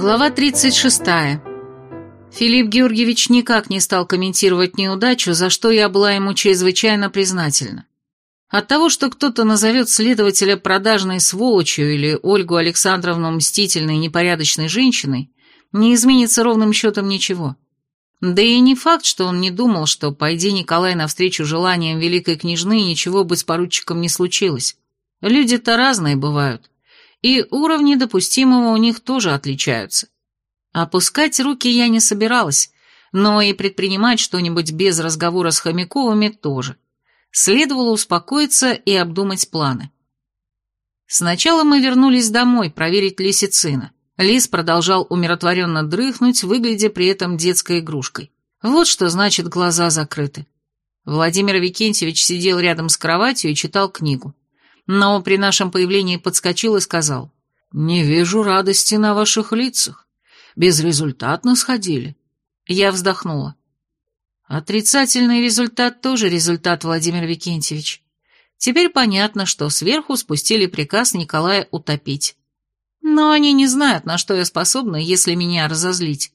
Глава 36. Филипп Георгиевич никак не стал комментировать неудачу, за что я была ему чрезвычайно признательна. От того, что кто-то назовет следователя продажной сволочью или Ольгу Александровну мстительной непорядочной женщиной, не изменится ровным счетом ничего. Да и не факт, что он не думал, что, пойди Николай навстречу желаниям великой княжны, ничего бы с поручиком не случилось. Люди-то разные бывают и уровни допустимого у них тоже отличаются. Опускать руки я не собиралась, но и предпринимать что-нибудь без разговора с Хомяковыми тоже. Следовало успокоиться и обдумать планы. Сначала мы вернулись домой проверить лисицина. Лис продолжал умиротворенно дрыхнуть, выглядя при этом детской игрушкой. Вот что значит глаза закрыты. Владимир Викентьевич сидел рядом с кроватью и читал книгу но при нашем появлении подскочил и сказал, «Не вижу радости на ваших лицах. Безрезультатно сходили». Я вздохнула. Отрицательный результат тоже результат, Владимир Викентьевич. Теперь понятно, что сверху спустили приказ Николая утопить. Но они не знают, на что я способна, если меня разозлить.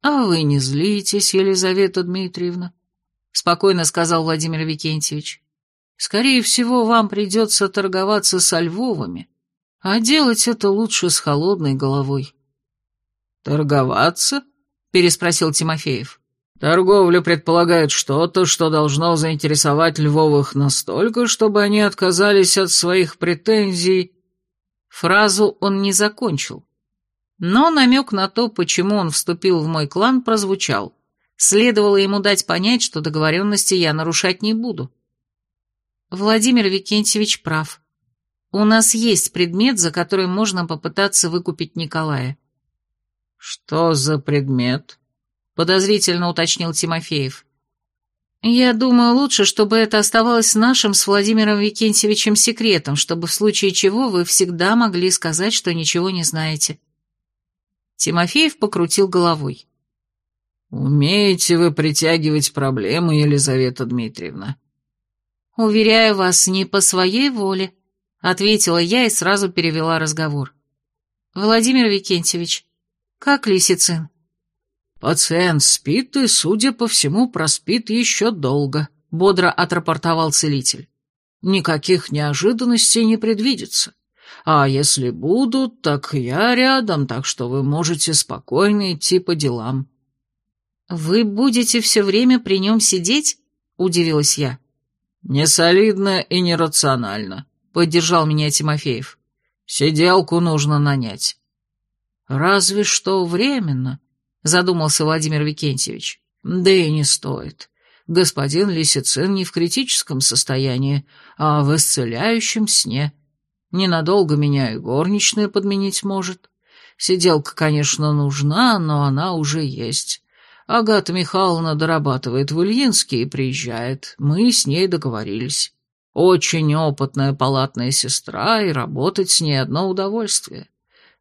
«А вы не злитесь, Елизавета Дмитриевна», — спокойно сказал Владимир Викентьевич. Скорее всего, вам придется торговаться со Львовыми, а делать это лучше с холодной головой». «Торговаться?» — переспросил Тимофеев. «Торговля предполагает что-то, что должно заинтересовать Львовых настолько, чтобы они отказались от своих претензий». Фразу он не закончил. Но намек на то, почему он вступил в мой клан, прозвучал. Следовало ему дать понять, что договоренности я нарушать не буду. Владимир Викентьевич прав. У нас есть предмет, за который можно попытаться выкупить Николая. Что за предмет? Подозрительно уточнил Тимофеев. Я думаю, лучше, чтобы это оставалось нашим с Владимиром Викентьевичем секретом, чтобы в случае чего вы всегда могли сказать, что ничего не знаете. Тимофеев покрутил головой. «Умеете вы притягивать проблемы, Елизавета Дмитриевна?» «Уверяю вас, не по своей воле», — ответила я и сразу перевела разговор. «Владимир Викентьевич, как Лисицин?» «Пациент спит и, судя по всему, проспит еще долго», — бодро отрапортовал целитель. «Никаких неожиданностей не предвидится. А если будут, так я рядом, так что вы можете спокойно идти по делам». «Вы будете все время при нем сидеть?» — удивилась я. «Не солидно и нерационально», — поддержал меня Тимофеев. «Сиделку нужно нанять». «Разве что временно», — задумался Владимир Викентьевич. «Да и не стоит. Господин Лисицин не в критическом состоянии, а в исцеляющем сне. Ненадолго меня и горничная подменить может. Сиделка, конечно, нужна, но она уже есть. Агата Михайловна дорабатывает в Ильинске и приезжает. Мы с ней договорились. Очень опытная палатная сестра, и работать с ней одно удовольствие.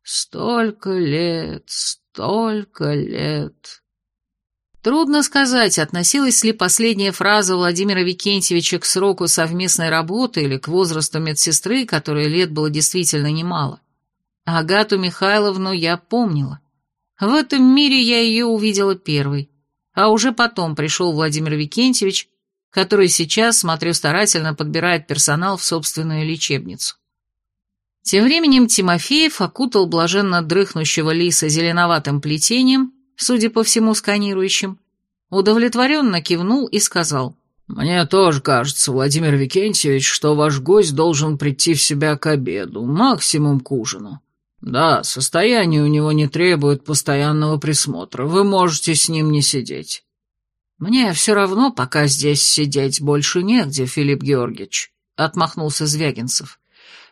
Столько лет, столько лет. Трудно сказать, относилась ли последняя фраза Владимира Викентьевича к сроку совместной работы или к возрасту медсестры, которой лет было действительно немало. Агату Михайловну я помнила. В этом мире я ее увидела первой, а уже потом пришел Владимир Викентьевич, который сейчас, смотрю, старательно подбирает персонал в собственную лечебницу. Тем временем Тимофеев окутал блаженно дрыхнущего лиса зеленоватым плетением, судя по всему сканирующим, удовлетворенно кивнул и сказал. «Мне тоже кажется, Владимир Викентьевич, что ваш гость должен прийти в себя к обеду, максимум к ужину. «Да, состояние у него не требует постоянного присмотра. Вы можете с ним не сидеть». «Мне все равно пока здесь сидеть больше негде, Филипп Георгиевич», — отмахнулся Звягинцев.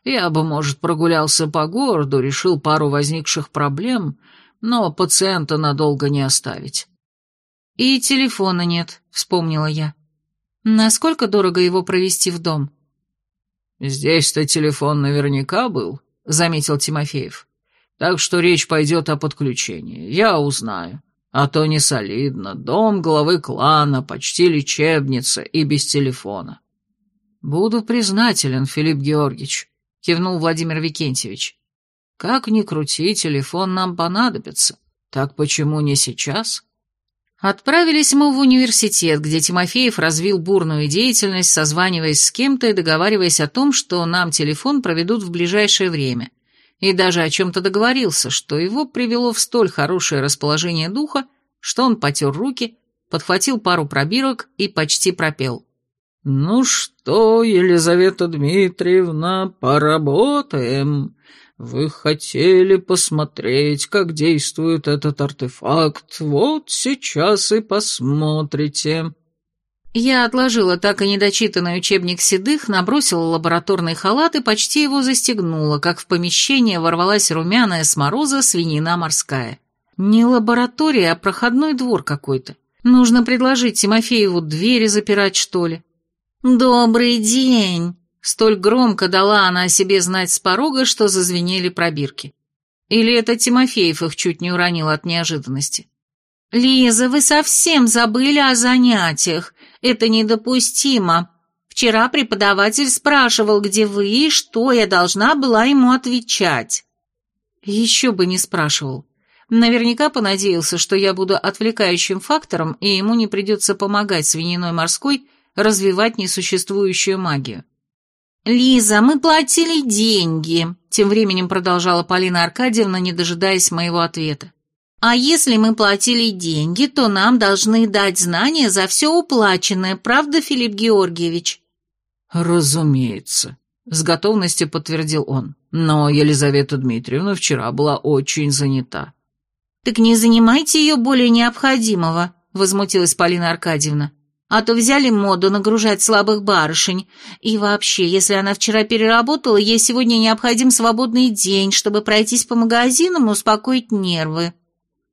«Я бы, может, прогулялся по городу, решил пару возникших проблем, но пациента надолго не оставить». «И телефона нет», — вспомнила я. «Насколько дорого его провести в дом?» «Здесь-то телефон наверняка был», заметил Тимофеев. «Так что речь пойдет о подключении. Я узнаю. А то не солидно. Дом главы клана, почти лечебница и без телефона». «Буду признателен, Филипп Георгиевич», — кивнул Владимир Викентьевич. Как ни крути, телефон нам понадобится. Так почему не сейчас?» Отправились мы в университет, где Тимофеев развил бурную деятельность, созваниваясь с кем-то и договариваясь о том, что нам телефон проведут в ближайшее время. И даже о чем-то договорился, что его привело в столь хорошее расположение духа, что он потер руки, подхватил пару пробирок и почти пропел. «Ну что, Елизавета Дмитриевна, поработаем. Вы хотели посмотреть, как действует этот артефакт. Вот сейчас и посмотрите». Я отложила так и недочитанный учебник седых, набросила лабораторный халат и почти его застегнула, как в помещение ворвалась румяная с мороза свинина морская. Не лаборатория, а проходной двор какой-то. Нужно предложить Тимофееву двери запирать, что ли. «Добрый день!» Столь громко дала она о себе знать с порога, что зазвенели пробирки. Или это Тимофеев их чуть не уронил от неожиданности. «Лиза, вы совсем забыли о занятиях. Это недопустимо. Вчера преподаватель спрашивал, где вы и что я должна была ему отвечать». Еще бы не спрашивал. Наверняка понадеялся, что я буду отвлекающим фактором, и ему не придется помогать свининой морской развивать несуществующую магию. «Лиза, мы платили деньги», — тем временем продолжала Полина Аркадьевна, не дожидаясь моего ответа. «А если мы платили деньги, то нам должны дать знания за все уплаченное, правда, Филипп Георгиевич?» «Разумеется», — с готовностью подтвердил он. «Но Елизавета Дмитриевна вчера была очень занята». «Так не занимайте ее более необходимого», — возмутилась Полина Аркадьевна. А то взяли моду нагружать слабых барышень. И вообще, если она вчера переработала, ей сегодня необходим свободный день, чтобы пройтись по магазинам и успокоить нервы.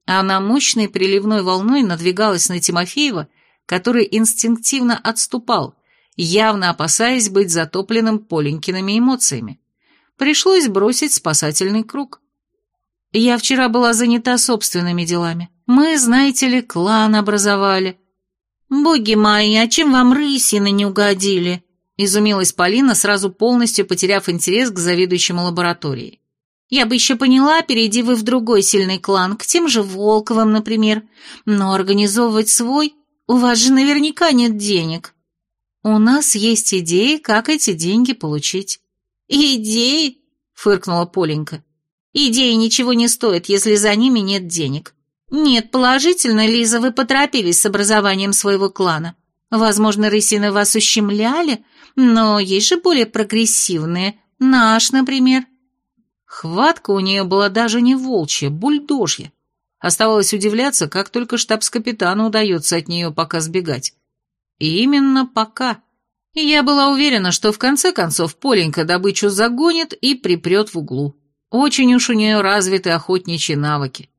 Она мощной приливной волной надвигалась на Тимофеева, который инстинктивно отступал, явно опасаясь быть затопленным Поленькиными эмоциями. Пришлось бросить спасательный круг. Я вчера была занята собственными делами. Мы, знаете ли, клан образовали. «Боги мои, а чем вам рысины не угодили?» – изумилась Полина, сразу полностью потеряв интерес к заведующему лаборатории. «Я бы еще поняла, перейди вы в другой сильный клан, к тем же Волковым, например, но организовывать свой у вас же наверняка нет денег». «У нас есть идеи, как эти деньги получить». «Идеи?» – фыркнула Поленька. «Идеи ничего не стоят, если за ними нет денег. «Нет, положительно, Лиза, вы поторопились с образованием своего клана. Возможно, рысины вас ущемляли, но есть же более прогрессивные. Наш, например». Хватка у нее была даже не волчья, бульдожья. Оставалось удивляться, как только штабс-капитану удается от нее пока сбегать. И именно пока. И я была уверена, что в конце концов Поленька добычу загонит и припрет в углу. Очень уж у нее развиты охотничьи навыки.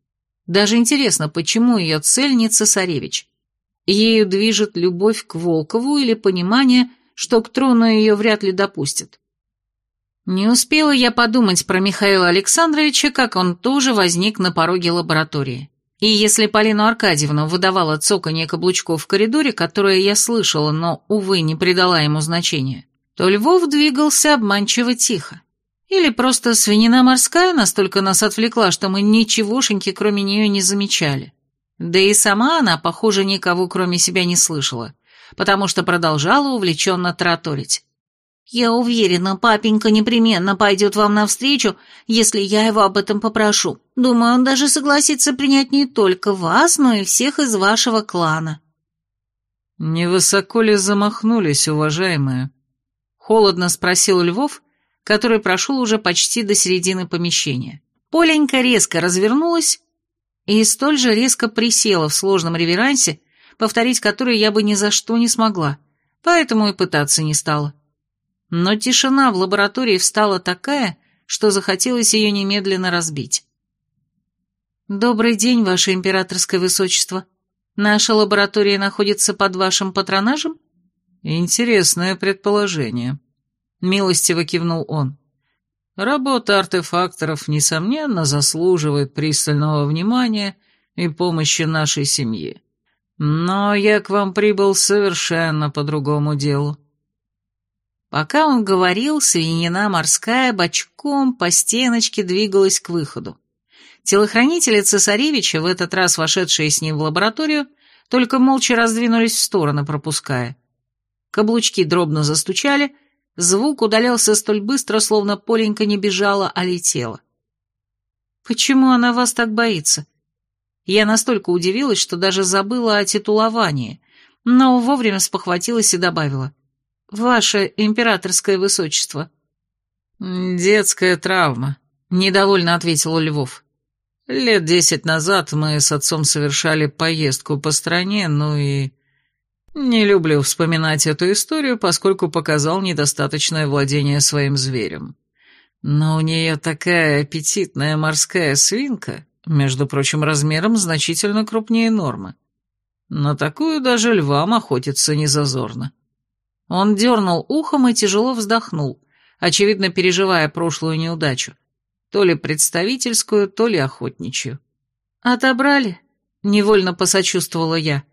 Даже интересно, почему ее цель не цесаревич? Ею движет любовь к Волкову или понимание, что к трону ее вряд ли допустят. Не успела я подумать про Михаила Александровича, как он тоже возник на пороге лаборатории. И если Полину Аркадьевну выдавала цоканье каблучков в коридоре, которое я слышала, но, увы, не придала ему значения, то Львов двигался обманчиво тихо. Или просто свинина морская настолько нас отвлекла, что мы ничегошеньки кроме нее не замечали. Да и сама она, похоже, никого кроме себя не слышала, потому что продолжала увлеченно тараторить. «Я уверена, папенька непременно пойдет вам навстречу, если я его об этом попрошу. Думаю, он даже согласится принять не только вас, но и всех из вашего клана». «Невысоко ли замахнулись, уважаемые?» Холодно спросил Львов, который прошел уже почти до середины помещения. Поленька резко развернулась и столь же резко присела в сложном реверансе, повторить который я бы ни за что не смогла, поэтому и пытаться не стала. Но тишина в лаборатории встала такая, что захотелось ее немедленно разбить. «Добрый день, Ваше Императорское Высочество. Наша лаборатория находится под вашим патронажем?» «Интересное предположение», — милостиво кивнул он. «Работа артефакторов, несомненно, заслуживает пристального внимания и помощи нашей семье. Но я к вам прибыл совершенно по другому делу». Пока он говорил, свинина морская бочком по стеночке двигалась к выходу. Телохранители цесаревича, в этот раз вошедшие с ним в лабораторию, только молча раздвинулись в стороны, пропуская. Каблучки дробно застучали, звук удалялся столь быстро, словно Поленька не бежала, а летела. «Почему она вас так боится?» Я настолько удивилась, что даже забыла о титуловании, но вовремя спохватилась и добавила. «Ваше императорское высочество». «Детская травма», — недовольно ответил Львов. «Лет десять назад мы с отцом совершали поездку по стране, ну и...» «Не люблю вспоминать эту историю, поскольку показал недостаточное владение своим зверем. Но у нее такая аппетитная морская свинка, между прочим, размером значительно крупнее нормы. На такую даже львам охотиться не зазорно. Он дернул ухом и тяжело вздохнул, очевидно переживая прошлую неудачу. То ли представительскую, то ли охотничью. «Отобрали?» — невольно посочувствовала я.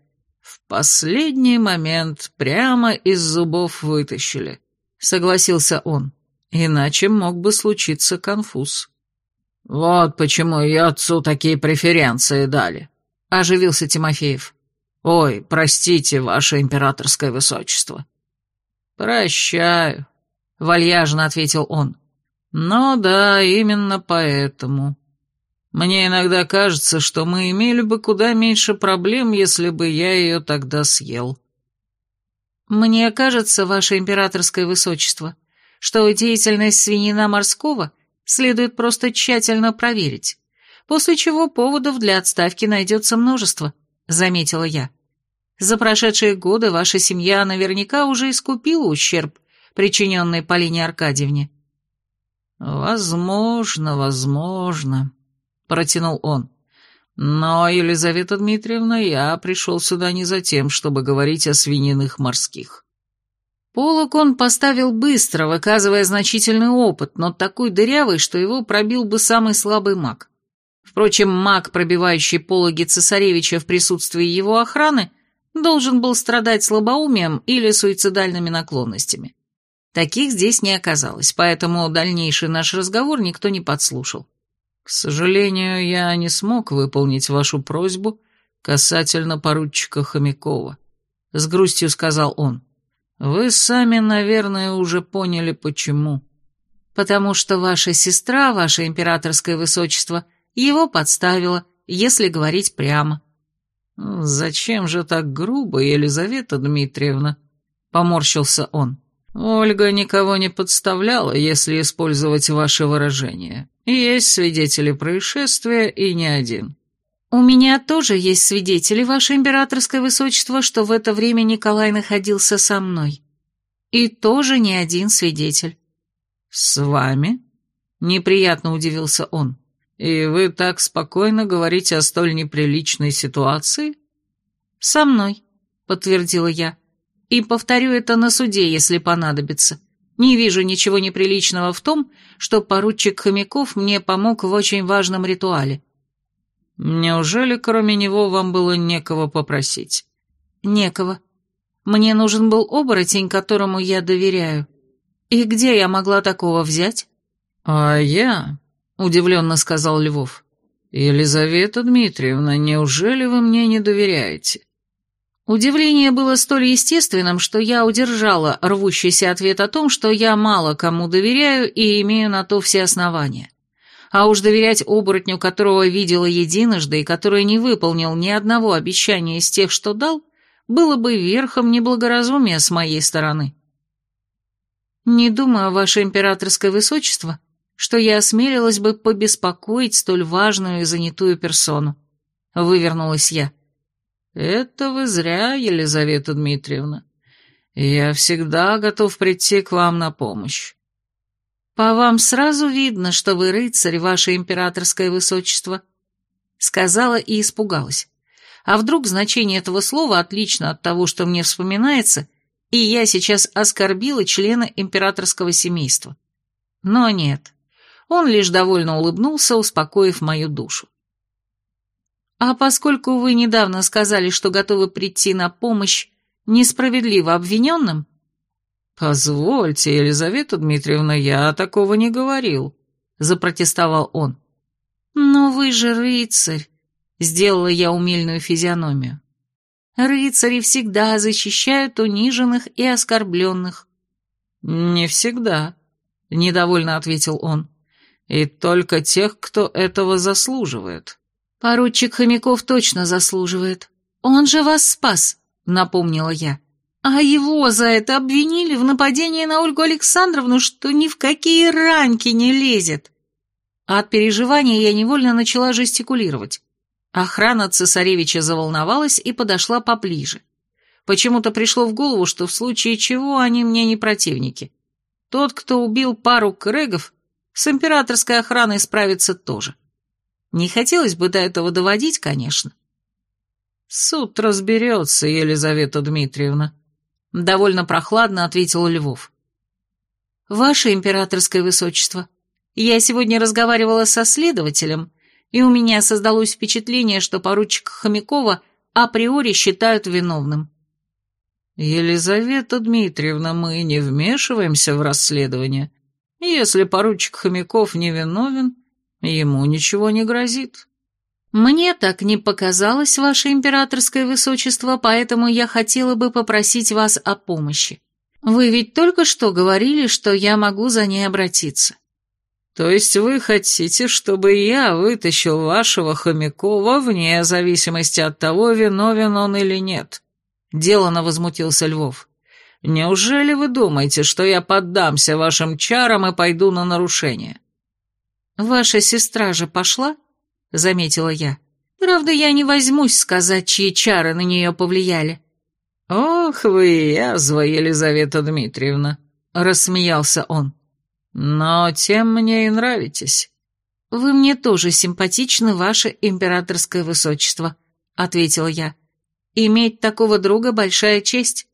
«В последний момент прямо из зубов вытащили», — согласился он. «Иначе мог бы случиться конфуз». «Вот почему и отцу такие преференции дали», — оживился Тимофеев. «Ой, простите, ваше императорское высочество». «Прощаю», — вальяжно ответил он. «Но да, именно поэтому. Мне иногда кажется, что мы имели бы куда меньше проблем, если бы я ее тогда съел». «Мне кажется, ваше императорское высочество, что деятельность свинина морского — следует просто тщательно проверить, после чего поводов для отставки найдется множество», — заметила я. «За прошедшие годы ваша семья наверняка уже искупила ущерб, причиненный Полине Аркадьевне». «Возможно, возможно», — протянул он. «Но, Елизавета Дмитриевна, я пришел сюда не за тем, чтобы говорить о свининых морских. Полок он поставил быстро, выказывая значительный опыт, но такой дырявый, что его пробил бы самый слабый маг. Впрочем, маг, пробивающий пологи цесаревича в присутствии его охраны, должен был страдать слабоумием или суицидальными наклонностями. Таких здесь не оказалось, поэтому дальнейший наш разговор никто не подслушал. «К сожалению, я не смог выполнить вашу просьбу касательно поручика Хомякова», — с грустью сказал он. Вы сами, наверное, уже поняли, почему. Потому что ваша сестра, ваше императорское высочество, его подставила, если говорить прямо. «Зачем же так грубо, Елизавета Дмитриевна?» — поморщился он. «Ольга никого не подставляла, если использовать ваше выражение. Есть свидетели происшествия и не один». «У меня тоже есть свидетели, ваше императорское высочество, что в это время Николай находился со мной. И тоже не один свидетель». «С вами?» — неприятно удивился он. «И вы так спокойно говорите о столь неприличной ситуации?» «Со мной», — подтвердила я. «И повторю это на суде, если понадобится. Не вижу ничего неприличного в том, что поручик Хомяков мне помог в очень важном ритуале. Неужели кроме него вам было некого попросить? Некого. Мне нужен был оборотень, которому я доверяю. И где я могла такого взять? А я, удивленно сказал Львов. Елизавета Дмитриевна, неужели вы мне не доверяете? Удивление было столь естественным, что я удержала рвущийся ответ о том, что я мало кому доверяю и имею на то все основания. А уж доверять оборотню, которого видела единожды и который не выполнил ни одного обещания из тех, что дал, было бы верхом неблагоразумия с моей стороны. Не думаю, ваше императорское высочество, что я осмелилась бы побеспокоить столь важную и занятую персону. Вывернулась я. Это вы зря, Елизавета Дмитриевна. Я всегда готов прийти к вам на помощь. «По вам сразу видно, что вы рыцарь, ваше императорское высочество», — сказала и испугалась. А вдруг значение этого слова отлично от того, что мне вспоминается, и я сейчас оскорбила члена императорского семейства. Но нет, он лишь довольно улыбнулся, успокоив мою душу. «А поскольку вы недавно сказали, что готовы прийти на помощь несправедливо обвиненным...» «Позвольте, Елизавета Дмитриевна, я такого не говорил», — запротестовал он. «Но вы же рыцарь», — сделала я умельную физиономию. «Рыцари всегда защищают униженных и оскорбленных». «Не всегда», — недовольно ответил он. «И только тех, кто этого заслуживает». «Поручик Хомяков точно заслуживает. Он же вас спас», — напомнила я. «А его за это обвинили в нападении на Ольгу Александровну, что ни в какие ранки не лезет». От переживания я невольно начала жестикулировать. Охрана цесаревича заволновалась и подошла поближе. Почему-то пришло в голову, что в случае чего они мне не противники. Тот, кто убил пару крэгов, с императорской охраной справится тоже. Не хотелось бы до этого доводить, конечно. «Суд разберется, Елизавета Дмитриевна», — довольно прохладно ответил Львов. «Ваше императорское высочество, я сегодня разговаривала со следователем, и у меня создалось впечатление, что поручика Хомякова априори считают виновным». «Елизавета Дмитриевна, мы не вмешиваемся в расследование. Если поручик Хомяков невиновен, ему ничего не грозит». «Мне так не показалось, ваше императорское высочество, поэтому я хотела бы попросить вас о помощи. Вы ведь только что говорили, что я могу за ней обратиться». «То есть вы хотите, чтобы я вытащил вашего Хомякова вне зависимости от того, виновен он или нет?» Делано возмутился Львов. «Неужели вы думаете, что я поддамся вашим чарам и пойду на нарушение?» «Ваша сестра же пошла?» — заметила я. «Правда, я не возьмусь сказать, чьи чары на нее повлияли». «Ох вы язва, Елизавета Дмитриевна!» — рассмеялся он. Но тем мне и нравитесь. Вы мне тоже симпатичны, ваше императорское высочество, ответила я. Иметь такого друга большая честь.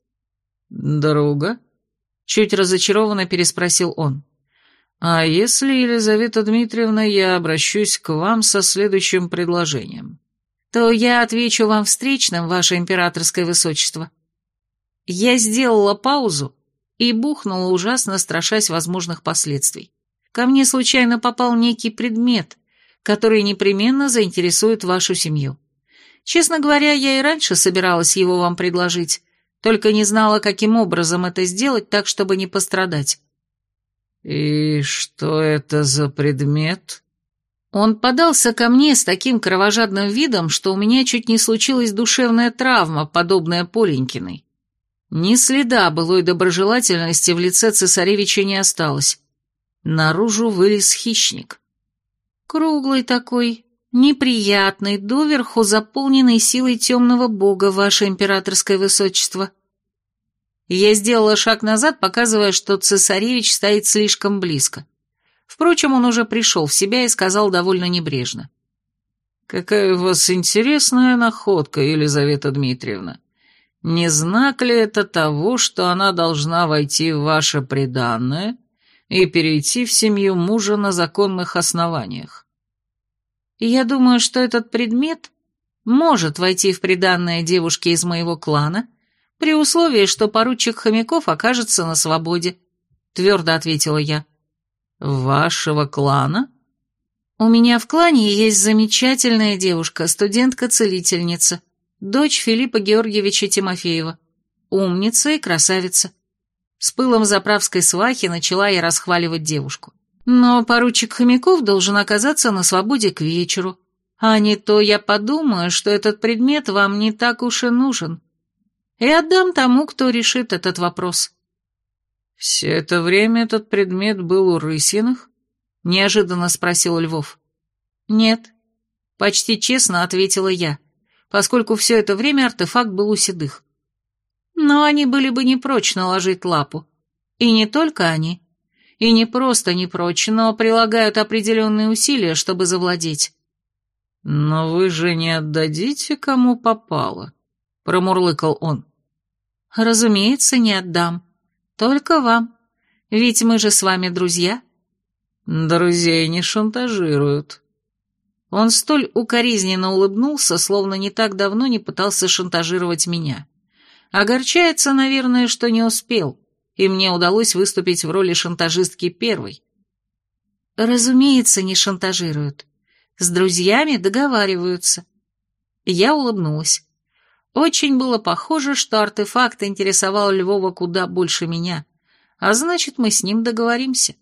Друга? Чуть разочарованно переспросил он. А если, Елизавета Дмитриевна, я обращусь к вам со следующим предложением? То я отвечу вам встречным, ваше императорское высочество. Я сделала паузу, и бухнула, ужасно страшась возможных последствий. Ко мне случайно попал некий предмет, который непременно заинтересует вашу семью. Честно говоря, я и раньше собиралась его вам предложить, только не знала, каким образом это сделать так, чтобы не пострадать. «И что это за предмет?» Он подался ко мне с таким кровожадным видом, что у меня чуть не случилась душевная травма, подобная Поленькиной. Ни следа былой доброжелательности в лице цесаревича не осталось. Наружу вылез хищник. Круглый такой, неприятный, доверху заполненный силой темного бога, ваше императорское высочество. Я сделала шаг назад, показывая, что цесаревич стоит слишком близко. Впрочем, он уже пришел в себя и сказал довольно небрежно. «Какая у вас интересная находка, Елизавета Дмитриевна. Не знак ли это того, что она должна войти в ваше преданное и перейти в семью мужа на законных основаниях? Я думаю, что этот предмет может войти в приданное девушки из моего клана, при условии, что поручик Хомяков окажется на свободе, твердо ответила я. Вашего клана? У меня в клане есть замечательная девушка, студентка-целительница дочь Филиппа Георгиевича Тимофеева, умница и красавица. С пылом заправской свахи начала я расхваливать девушку. Но поручик Хомяков должен оказаться на свободе к вечеру, а не то я подумаю, что этот предмет вам не так уж и нужен. И отдам тому, кто решит этот вопрос. «Все это время этот предмет был у Рысиных?» — неожиданно спросил Львов. «Нет», — почти честно ответила я поскольку все это время артефакт был у седых. Но они были бы не прочь наложить лапу. И не только они. И не просто не прочь, но прилагают определенные усилия, чтобы завладеть. «Но вы же не отдадите, кому попало», — промурлыкал он. «Разумеется, не отдам. Только вам. Ведь мы же с вами друзья». «Друзей не шантажируют», он столь укоризненно улыбнулся, словно не так давно не пытался шантажировать меня. Огорчается, наверное, что не успел. и мне удалось выступить в роли шантажистки первой. Разумеется, не шантажируют. С друзьями договариваются. Я улыбнулась. Очень было похоже, что артефакт интересовал Львова куда больше меня, а значит, мы с ним договоримся.